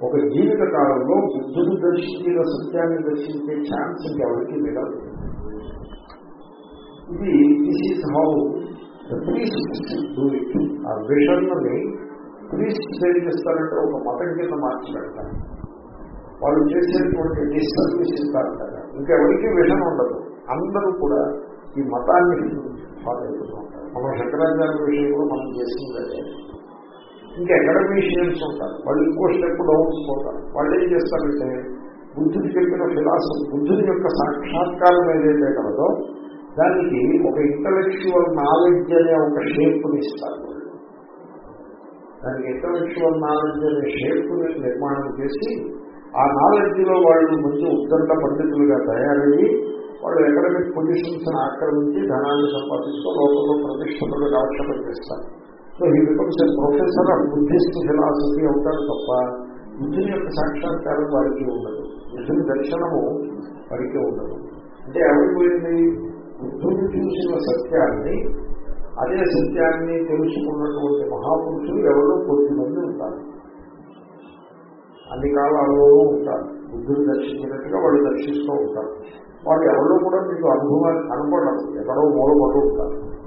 ఒక జీవిత కాలంలో బుద్ధుడు దర్శించిన సత్యాన్ని దర్శించే ఛాన్స్ ఇంకెవరికి మిగలదు. ఇది this is how do it ఆ విషన్ని ప్రీస్ట్ ఏం చేస్తారంటే ఒక మతం కింద మార్చి పెడతారు. వాళ్ళు చేసేటువంటి డిస్సర్వీస్ ఇస్తారు కదా ఇంకెవరికి విషయం ఉండదు. అందరూ కూడా ఈ మతాన్ని ఫాలో అవుతూ ఉంటారు. మన శంకరాచార్య విషయంలో మనం చేసింది ఇంకా అకాడమీషియన్స్ ఉంటారు? వాళ్ళు ఇంకో స్టెప్ డౌన్స్ పోతారు. వాళ్ళు ఏం చేస్తారంటే బుద్ధుడు చెప్పిన ఫిలాసఫీ బుద్ధుడి యొక్క సాక్షాత్కారం ఏదైతే కలదో దానికి ఒక ఇంటలెక్చువల్ నాలెడ్జ్ అనే ఒక షేప్ని ఇస్తారు దానికి ఇంటలెక్చువల్ నాలెడ్జ్ అనే షేప్ని నిర్మాణం చేసి ఆ నాలెడ్జ్లో వాళ్ళు మంచి ఉద్దంత పండితులుగా తయారయ్యి వాళ్ళు ఎకడమిక్ పొజిషన్స్ ఆక్రమించి ధనాన్ని సంపాదిస్తూ లోకంలో ప్రతిష్టతలు కాలక్షేపం చేస్తారు. So he becomes a professor of Buddhist philosophy అవుతారు తప్ప బుద్ధుని యొక్క సాక్షాత్కారం వారికి ఉండదు. బుద్ధుని దర్శనము వారికి ఉండదు. అంటే ఏమైపోయింది? బుద్ధుని చూసిన సత్యాన్ని అదే సత్యాన్ని తెలుసుకున్నటువంటి మహాపురుషులు ఎవరో కొద్ది మంది ఉంటారు. అన్ని కాలంలో ఉంటారు. బుద్ధుని దర్శించినట్టుగా వాళ్ళు దర్శిస్తూ ఉంటారు. వాళ్ళు ఎవరో కూడా మీకు అనుభవాన్ని కనపడరు ఎక్కడో మూలపడు ఉంటారు.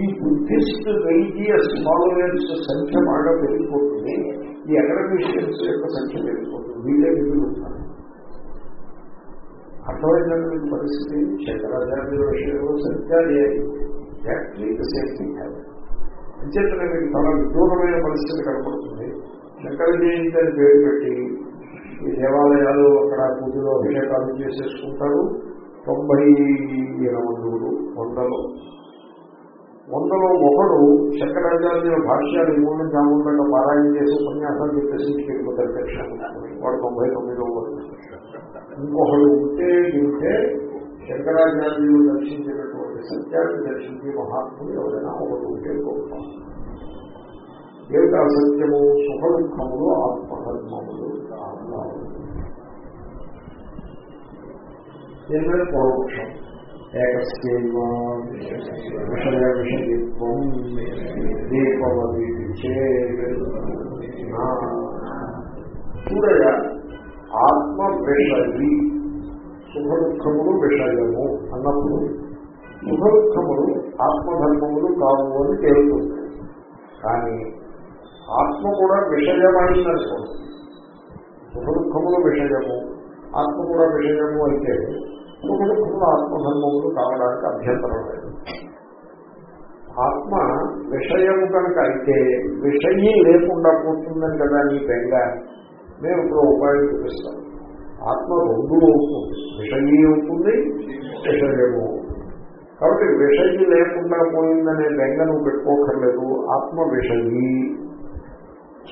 ఈ బుద్ధిస్ట్ రిలీజియస్ ఫాలోయర్స్ సంఖ్య బాగా పెరిగిపోతుంది. ఈ అకాడమిషియన్స్ యొక్క సంఖ్య పెరిగిపోతుంది. వీళ్ళే మిగిలి ఉంటారు. అర్థమైందండి మీకు పరిస్థితి? శంకరాచార్యుల విషయంలో సత్యాలు ఎగ్జాక్ట్లీ ద సేమ్ థింగ్ అంచేతనే మీకు చాలా విదూరమైన పరిస్థితి కనపడుతుంది. శంకర జయంతి అని పేరు పెట్టి ఈ దేవాలయాలు అక్కడ పూజలో అభిషేకాలు చేసేసుకుంటారు. తొంభై ఎనమందులు వందలో వందలో. ఒకడు శంకరాచార్యుల భాష్యాలు మూడు కాకుండా పారాయణ చేసి ఉపన్యాసాలు చెప్పేసి ఇంటికి వెళ్ళిపోతారు దక్షిణ వాడు తొంభై తొమ్మిదో వాడు ఇంకొకడు ఉంటే ఉంటే శంకరాచార్యులు దర్శించినటువంటి సత్యాన్ని దర్శించే మహాత్ములు ఎవరైనా ఒకటి ఉంటే గొప్ప. ఏమిటి అసత్యము సుఖ దుఃఖములు ఆత్మధర్మములు దీని పూర్వపక్షం ఏకస్యైవ విషయ విషయత్వం దీపవది చూడయ ఆత్మ విషయి సుఖ దుఃఖములు విషయము అన్నప్పుడు సుఖ దుఃఖములు ఆత్మధర్మములు కావు అని తేలుతుంది. కానీ ఆత్మ కూడా విషయమైందనుకోండి సుఖ విషయము ఆత్మ కూడా విషయము అయితే సుఖ దుఃఖములు ఆత్మధర్మములు కావడానికి అభ్యంతరం లేదు. ఆత్మ విషయము కనుక అయితే విషయం లేకుండా పోతుందని కదా నీ బెంగ. మేము ఇప్పుడు ఉపాయం చూపిస్తాం ఆత్మ రెండు అవుతుంది. విషయీ అవుతుంది విషయము. కాబట్టి విషయం లేకుండా పోయిందనే బెంగ నువ్వు పెట్టుకోకర్లేదు. ఆత్మ విషయీ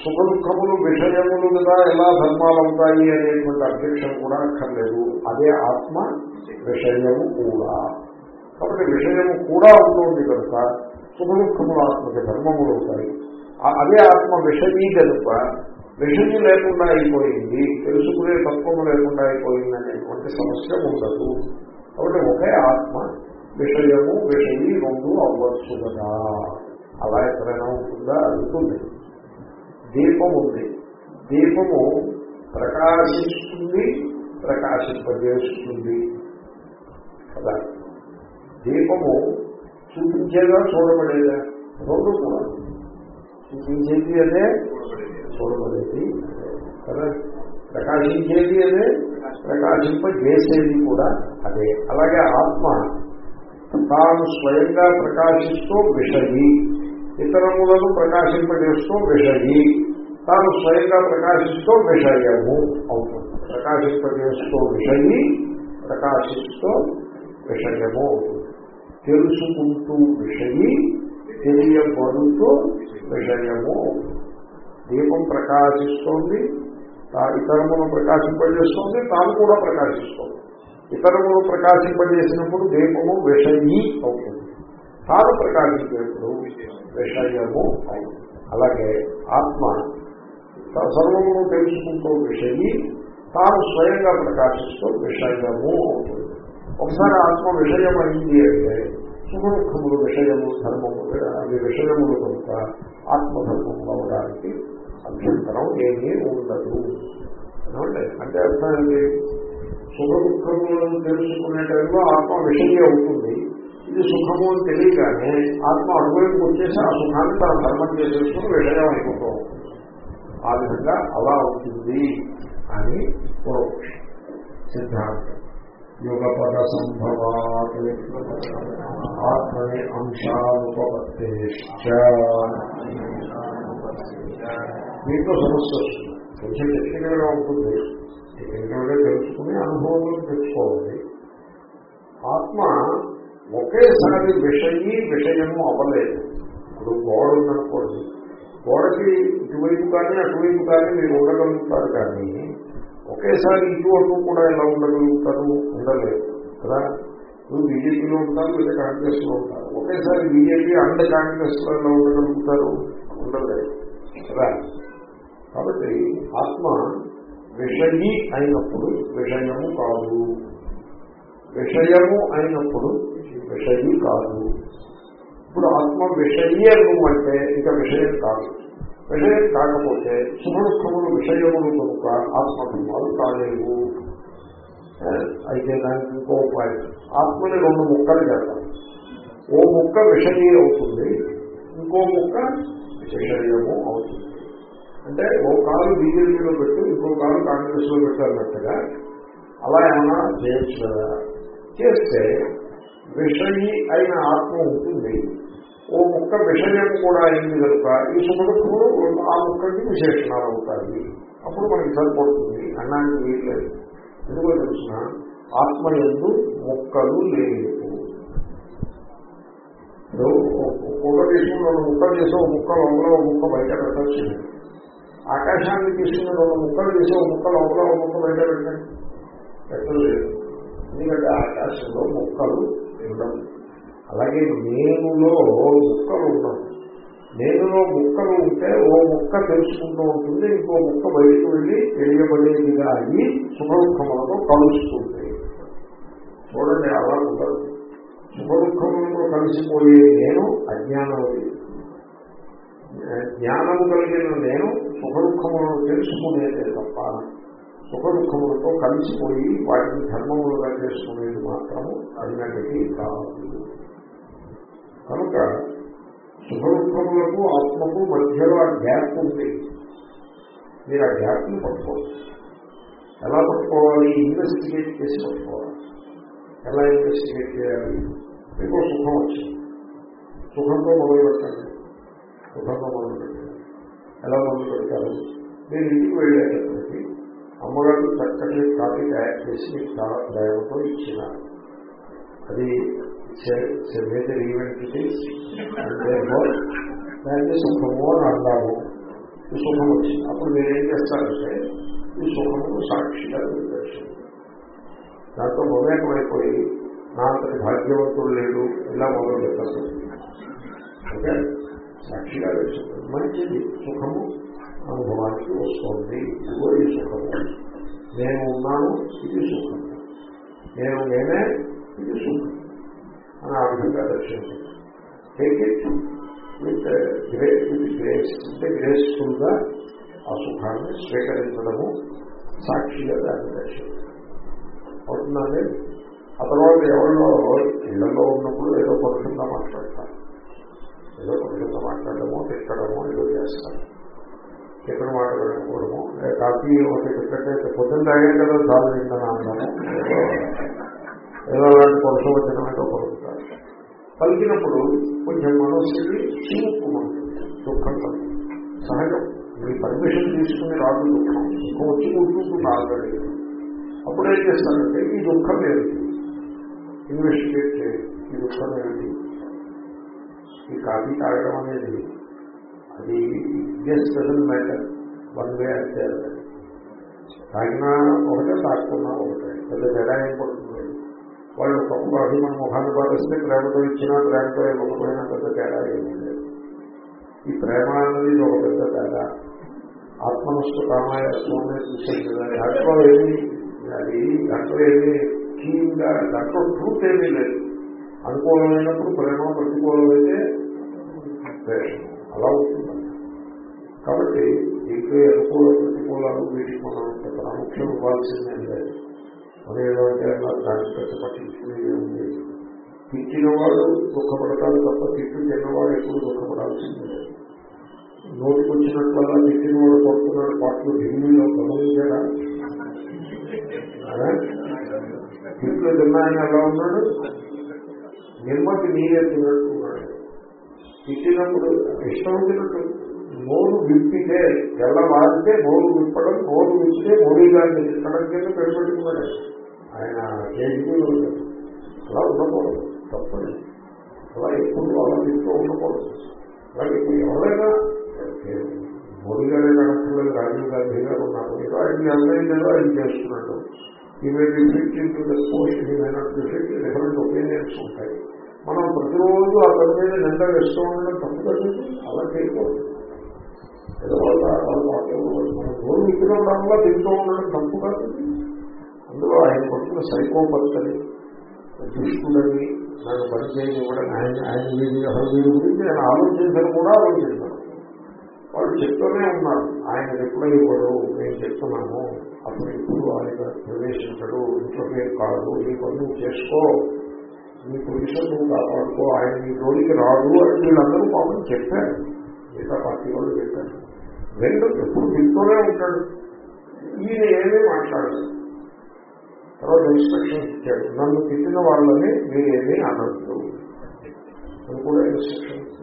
సుఖ దుఃఖములు విషయములు కదా ఎలా ధర్మాలు అవుతాయి అనేటువంటి అధ్యక్షం కూడా అక్కర్లేదు. అదే ఆత్మ విషయము కూడా. కాబట్టి విషయము కూడా ఉంటుంది కనుక సుఖ దుఃఖములు ఆత్మకి ధర్మములు అవుతాయి. అదే ఆత్మ విషయీ కనుక విషయం లేకుండా అయిపోయింది తెలుసుకునే తత్వము లేకుండా అయిపోయింది అనేటువంటి సమస్య ఉండదు. కాబట్టి ఒకే ఆత్మ విషయము విషయీ రెండు అవ్వచ్చు కదా. అలా ఎక్కడైనా ఉంటుందా? ఉంటుంది. దీపం ఉంది. దీపము ప్రకాశిస్తుంది ప్రకాశింపజేస్తుంది. కదా? దీపము చూపించేదా చూడబడేదా? రెండు కూడా. చూపించేది అదే చూడబడేది కదా? ప్రకాశించేది అదే ప్రకాశింపజేసేది కూడా అదే. అలాగే ఆత్మ తాను స్వయంగా ప్రకాశిస్తూ విషది ఇతరములను ప్రకాశింపజేస్తూ విషయి తాను స్వయంగా ప్రకాశిస్తూ విషయము అవుతుంది ప్రకాశింపజేస్తూ విషయి ప్రకాశిస్తూ విషయము అవుతుంది తెలుసుకుంటూ విషయి తెలియబడుతూ విషయము అవుతుంది దీపం ప్రకాశిస్తోంది తా- ఇతరమును ప్రకాశింపజేస్తోంది తాను కూడా ప్రకాశిస్తోంది ఇతరమును ప్రకాశింపజేసినప్పుడు దీపము విషయీ అవుతుంది తాను ప్రకాశించేప్పుడు విషయము అలాగే ఆత్మ సర్వము తెలుసుకుంటూ విషయి తాను స్వయంగా ప్రకాశిస్తూ విషయము. అవుతుంది ఒకసారి ఆత్మ విషయం అయింది అంటే సుఖదుఖములు విషయము ధర్మము అవి విషయములు కనుక ఆత్మధర్మము అవడానికి అభ్యంతరం ఏమీ ఉండదు. అంటే అర్థం ఏంటి? సుఖ తెలుసుకునే టైంలో ఆత్మ విషయం అవుతుంది ఇది సుఖము అని తెలియగానే ఆత్మ అటువైపు వచ్చేసి ఆ సుఖాన్ని తన ధర్మం చేసేసుకుని విషయం అయిపోతూ ఆ విధంగా అలా అవుతుంది అని పూర్వపక్షం సిద్ధాంతం. యుగపద సంభవాత్ ఆత్మని అంశానుపత్తే మీతో సమస్య వస్తుంది. కొంచెం టెక్నికల్గా ఉంటుంది. టెక్నికల్గా తెలుసుకుని అనుభవంలో తెచ్చుకోవాలి. ఆత్మ ఒకేసారి విషయీ విషయము అవ్వలేదు. ఇప్పుడు గోడ ఉందనుకోండి గోడకి ఇటువైపు కానీ అటువైపు కానీ మీరు ఉండగలుగుతారు కానీ ఒకేసారి ఇటు అటు కూడా ఎలా ఉండగలుగుతారు? ఉండలేదు. కదా? నువ్వు బీజేపీలో ఉంటారు లేదా కాంగ్రెస్లో ఉంటారు. ఒకేసారి బీజేపీ అండ్ కాంగ్రెస్లో ఎలా ఉండగలుగుతారు? ఉండలేదు. కదా? కాబట్టి ఆత్మ విషయీ అయినప్పుడు విషయము కాదు. విషయము అయినప్పుడు విషయీ కాదు. ఇప్పుడు ఆత్మ విషయము అంటే ఇక విషయం కాదు. విషయం కాకపోతే సుఖ విషయములు కనుక ఆత్మభిమాలు కాలేవు. అయితే దానికి ఇంకో ఉపాయం. ఆత్మని రెండు ముక్కలు చేస్తాం ఓ ముక్క విషయీ అవుతుంది ఇంకో ముక్క విషయము అవుతుంది. అంటే ఓ కాలు బీజేపీలో పెట్టు ఇంకో కాలు కాంగ్రెస్లో పెట్టాలన్నట్టుగా అలా ఏమైనా చేయొచ్చు కదా చేస్తే విషయి అయిన ఆత్మ ఉంటుంది. ఓ ముక్క విషయం కూడా అయింది కనుక ఈ సుఖదుఖములు ఆ ముక్కకి విశేషణాలు అవుతాయి. అప్పుడు మనకి సరిపడుతుంది అన్నానికి వీల్లేదు ఎందుకో తెలిసిన? ఆత్మ ఎందు ముక్కలు లేవు. ఇప్పుడు దేశంలో తీసుకుని రెండు ముక్కలు చేసి ఒక ముక్క లోపల ఒక ముక్క బయట పెట్టచ్చు ఆకాశాన్ని తీసుకుని రెండు ముక్కలు చేసి ఒక ముక్క లోపల ఒక ముక్క బయట పెట్టండి. పెట్టలేదు ఎందుకంటే ఆకాశంలో ముక్కలు ఉండవు అలాగే నేనులో ముక్కలు ఉండవు నేనులో ముక్కలు ఉంటే ఓ ముక్క తెలుసుకుంటూ ఉంటుంది ఇంకో ముక్క బయటకు వెళ్ళి తెలియబడేదిగా అయ్యి సుఖదుఖములతో కలుస్తుంది చూడండి అలా ఉండదు సుఖదుఖములతో కలిసిపోయే నేను అజ్ఞానవతి. జ్ఞానము కలిగిన నేను సుఖదుఖములను తెలుసుకునేదే తప్ప సుఖ దుఃఖములతో కలిసిపోయి వాటిని ధర్మములుగా చేసుకునేది మాత్రము అజ్ఞానికి కావాలి కనుక సుఖ దుఃఖములకు ఆత్మకు మధ్యలో ఆ గ్యాప్ ఉంది మీరు ఆ గ్యాప్ని పట్టుకోవాలి. ఎలా పట్టుకోవాలి? ఇన్వెస్టిగేట్ చేసి పట్టుకోవాలి. ఎలా ఇన్వెస్టిగేట్ చేయాలి? మీకు సుఖం వచ్చింది. సుఖంతో మొదలు పెట్టండి. సుఖంతో మొదలు పెట్టండి. ఎలా మొదలు పెడతారు? మీరు ఇంటికి వెళ్ళేటప్పటికి అమ్మగారు చక్కటి కాపీ తయారు చేసి చాలా ప్రేమతో ఇచ్చినారు అది మేజర్ ఈవెంట్ దాన్ని సుఖము అని అంటాము ఈ సుఖం వచ్చింది. అప్పుడు మీరేం చేస్తారంటే ఈ సుఖము సాక్షిగా నిర్దేశం దాంతో మమేకమైపోయి నా అంతటి భాగ్యవంతుడు లేడు ఇలా మొదలు పెట్టారు. ఓకే? సాక్షిగా తెలుసుకుంది మంచిది. సుఖము అనుభవానికి వస్తుంది. ఇదిగో ఈ సుఖము నేను ఉన్నాను ఇది సుఖం. నేను నేనే ఇది సుఖం. అని ఆ విధంగా దర్శించింది take it with grace with grace అంటే గ్రేస్ఫుల్గా ఆ సుఖాన్ని స్వీకరించడము సాక్షిగా దాన్ని దర్శించింది అవుతుందండి? ఆ తర్వాత ఎవరిలో? ఇళ్ళలో ఉన్నప్పుడు ఏదో పరుషంగా మాట్లాడతారు. ఏదో పరుషంగా మాట్లాడడమో తిట్టడమో ఏదో చేస్తారు. చెప్పిన మాట వెళ్ళకూడము కాఫీ ఒకటి పెట్టంటే పొద్దున్న తాగే కదా చాలు తింటాను ఏదో అలాంటి పరుషం వచ్చినట్టు ఏదో పలుకుతారు పలికినప్పుడు కొంచెం మనస్సుకి చిముక్కుమంటుంది దుఃఖం కలుగుతుంది సహజం. మీ పర్మిషన్ తీసుకుని రాదు దుఃఖం. దుఃఖం వచ్చి కూర్చుంటుంది ఆల్రెడీ అప్పుడు ఏం చేస్తారంటే ఈ దుఃఖం ఏమిటి ఇన్వెస్టిగేట్ చేయండి ఈ దుఃఖం ఏమిటి? ఈ కాఫీ తాగడం అనేది అది just doesn't matter one way అంటే తాగినా ఒకటే తాకున్నా ఒకటే. పెద్ద తేడా ఏం పడుతుంది? వాళ్ళు ఒక్కొక్క అది మన ముఖాన్ని పాటిస్తే ప్రేమతో ఇచ్చినా ప్రేమతో ఇవ్వకపోయినా పెద్ద తేడా ఏమీ లేదు. ఈ ప్రేమ అనేది ఒక పెద్ద తేడా. ఆత్మనష్ట కామాయత్వాన్ని చూసేది కదా. దాంట్లో ఏమి అది దాంట్లో ఏమి కీన్గా దాంట్లో ట్రూత్ ఏమీ లేదు. అనుకూలమైనప్పుడు ప్రేమ ప్రతికూలమైతే అలా ఉంటుంది కాబట్టి దీంట్లో అనుకూల ప్రతికూలాలు వీటికి మనం అంత ప్రాముఖ్యం ఇవ్వాల్సిందే లేదు మనం ఏమంటే దాన్ని పెద్ద పట్టించుకునేది ఉంది తిట్టిన వాడు దుఃఖపడతాడు తప్ప తిట్టు తిన్నవాడు ఎప్పుడు దుఃఖపడాల్సిందే. లేదు నోటికి వచ్చినట్లల్లా తిట్టినవాడు కొడుతున్నాడు పాటలు ఢిల్లీలో గమనించారా తిట్లు తిన్నాయని ఎలా ఉన్నాడు? నిమ్మకి నీరే తిన్నట్టున్నాడు. తిట్టినప్పుడు ఇష్టం వచ్చినట్టు నోరు విప్పితే ఎలా మారితే నోరు విప్పడం నోరు విప్పితే మోడీ గారిని తిట్టడం కింద పెట్టుకున్నాడు ఆయన కేజీపీలో అలా ఉండకూడదు తప్పని అలా ఎప్పుడు అలా తింటూ ఉండకూడదు అలాగే ఇప్పుడు ఎవరైనా మోడీ గారే నడపలేదు రాజీవ్ గాంధీ గారు ఉన్నారు ఏదో ఆయన అన్నయ్య ఆయన చేస్తున్నాడు he may be fit into the post he may not be fit different opinions ఉంటాయి మనం ప్రతిరోజు ఆ పని మీద నింద వేస్తూ ఉండడం తప్పు కదా అలా చేయకూడదు ఏదో వాళ్ళ వాళ్ళ తింటూ ఉండడం తప్పు కాదు అందులో ఆయన పట్టిన సైకోపత్ అని దుష్టుడని నన్ను పరిచయం ఇవ్వడం ఆయన ఆయన వీడి అసలు వీడి గురించి నేను ఆలోచించను కూడా ఆలోచించాను వాళ్ళు చెప్తూనే ఉన్నారు ఆయన రిప్లై ఇవ్వడు నేను చెప్తున్నాము అప్పుడు ఇప్పుడు ఆయన ప్రవేశించడు ఇంట్లో మీరు కాదు నీ పనులు చేసుకో నీ పొజిషన్ నువ్వు కాపాడుకో ఆయన నీ జోలికి రాడు అని వీళ్ళందరూ పాపం చెప్పారు. మిగతా పార్టీ వాళ్ళు చెప్పారు. రెండు ఎప్పుడు వింటూనే ఉంటాడు. ఈయన ఏమీ మాట్లాడదు తర్వాత ఇన్స్ట్రక్షన్స్ ఇచ్చాడు. నన్ను తిట్టిన వాళ్ళని మీరేమీ అనద్దు. అని కూడా ఇన్స్ట్రక్షన్స్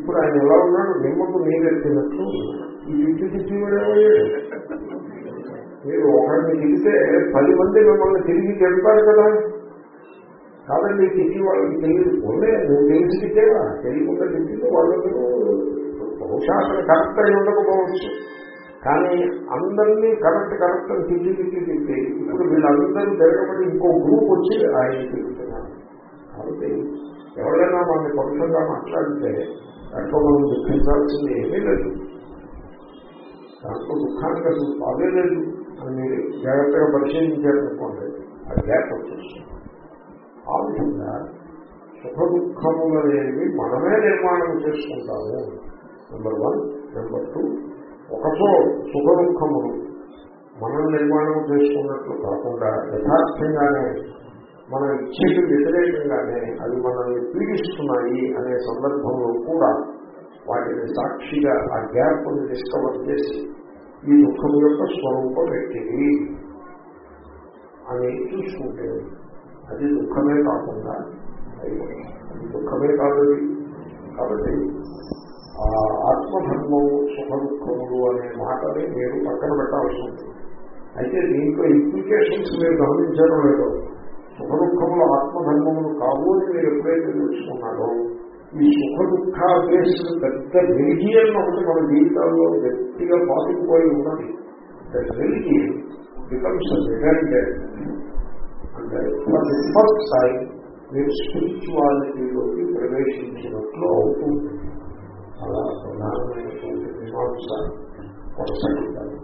ఇప్పుడు ఆయన ఎలా ఉన్నాడు? నిమ్మకు మీరెత్తినట్లు ఈ తిట్టి తిట్టి ఏమయ్యాడు మీరు ఒకరిని తిరిగితే పది మంది మిమ్మల్ని తిరిగి చెప్తారు కదా. కాదండి తిట్టి వాళ్ళకి తెలియదు. పోలే నువ్వు తెలిసి తిట్టేవా? తెలియకుండా తిట్టితే వాళ్ళకి బహుశా అసలు కరెక్ట్ అయి ఉండకపోవచ్చు. కానీ అందరినీ కరెక్ట్ కరెక్ట్ అని తిట్టి తిట్టి తిట్టి ఇప్పుడు వీళ్ళందరూ జరగబడి ఇంకో గ్రూప్ వచ్చి ఆయన తిరుగుతున్నారు. కాబట్టి ఎవరైనా మనకి పక్షంగా మాట్లాడితే దాంట్లో మనం దుఃఖించాల్సింది ఏమీ లేదు. దాంట్లో దుఃఖానికి అసలు బాధే లేదు అని మీరు జాగ్రత్తగా పరిశీలించారనుకోండి ఆ గ్యాప్ వచ్చేస్తుంది. ఆ విధంగా సుఖ దుఃఖములనేవి మనమే నిర్మాణం చేసుకుంటాము. నెంబర్ వన్ నెంబర్ టూ ఒకటో సుఖ దుఃఖములు మనం నిర్మాణం చేసుకున్నట్లు కాకుండా యథార్థంగానే మన ఇచ్చేకి వ్యతిరేకంగానే అవి మనల్ని పీడిస్తున్నాయి అనే సందర్భంలో కూడా వాటిని సాక్షిగా ఆ గ్యాప్ని డిస్కవర్ చేసి ఈ దుఃఖం యొక్క స్వరూపం ఎట్టిది అని చూసుకుంటే అది దుఃఖమే కాకుండా అయిపోయింది. అది దుఃఖమే కాదు కాబట్టి ఆ ఆత్మధర్మము సుఖ దుఃఖములు అనే మాటని మీరు పక్కన పెట్టాల్సి ఉంటుంది. అయితే దీంట్లో ఇంప్లికేషన్స్ మీరు గమనించడం లేదు. సుఖ దుఃఖములు ఆత్మధర్మములు కావు అని మీరు ఎప్పుడైతే తెలుసుకున్నారో ఈ సుఖ దుఃఖ బేస్డ్ పెద్ద రిలిజియన్ ఒకటి మన జీవితాల్లో గట్టిగా పాతుకుపోయి ఉన్నది. రిలిజియన్ బికమ్స్ రిగైడెడ్ అంటే ఫస్ట్ టైం మీరు స్పిరిచువాలిటీలోకి ప్రవేశించినట్లు అవుతుంది. అలా ప్రధానమైనటువంటి విమర్శ కొనసాగుతారు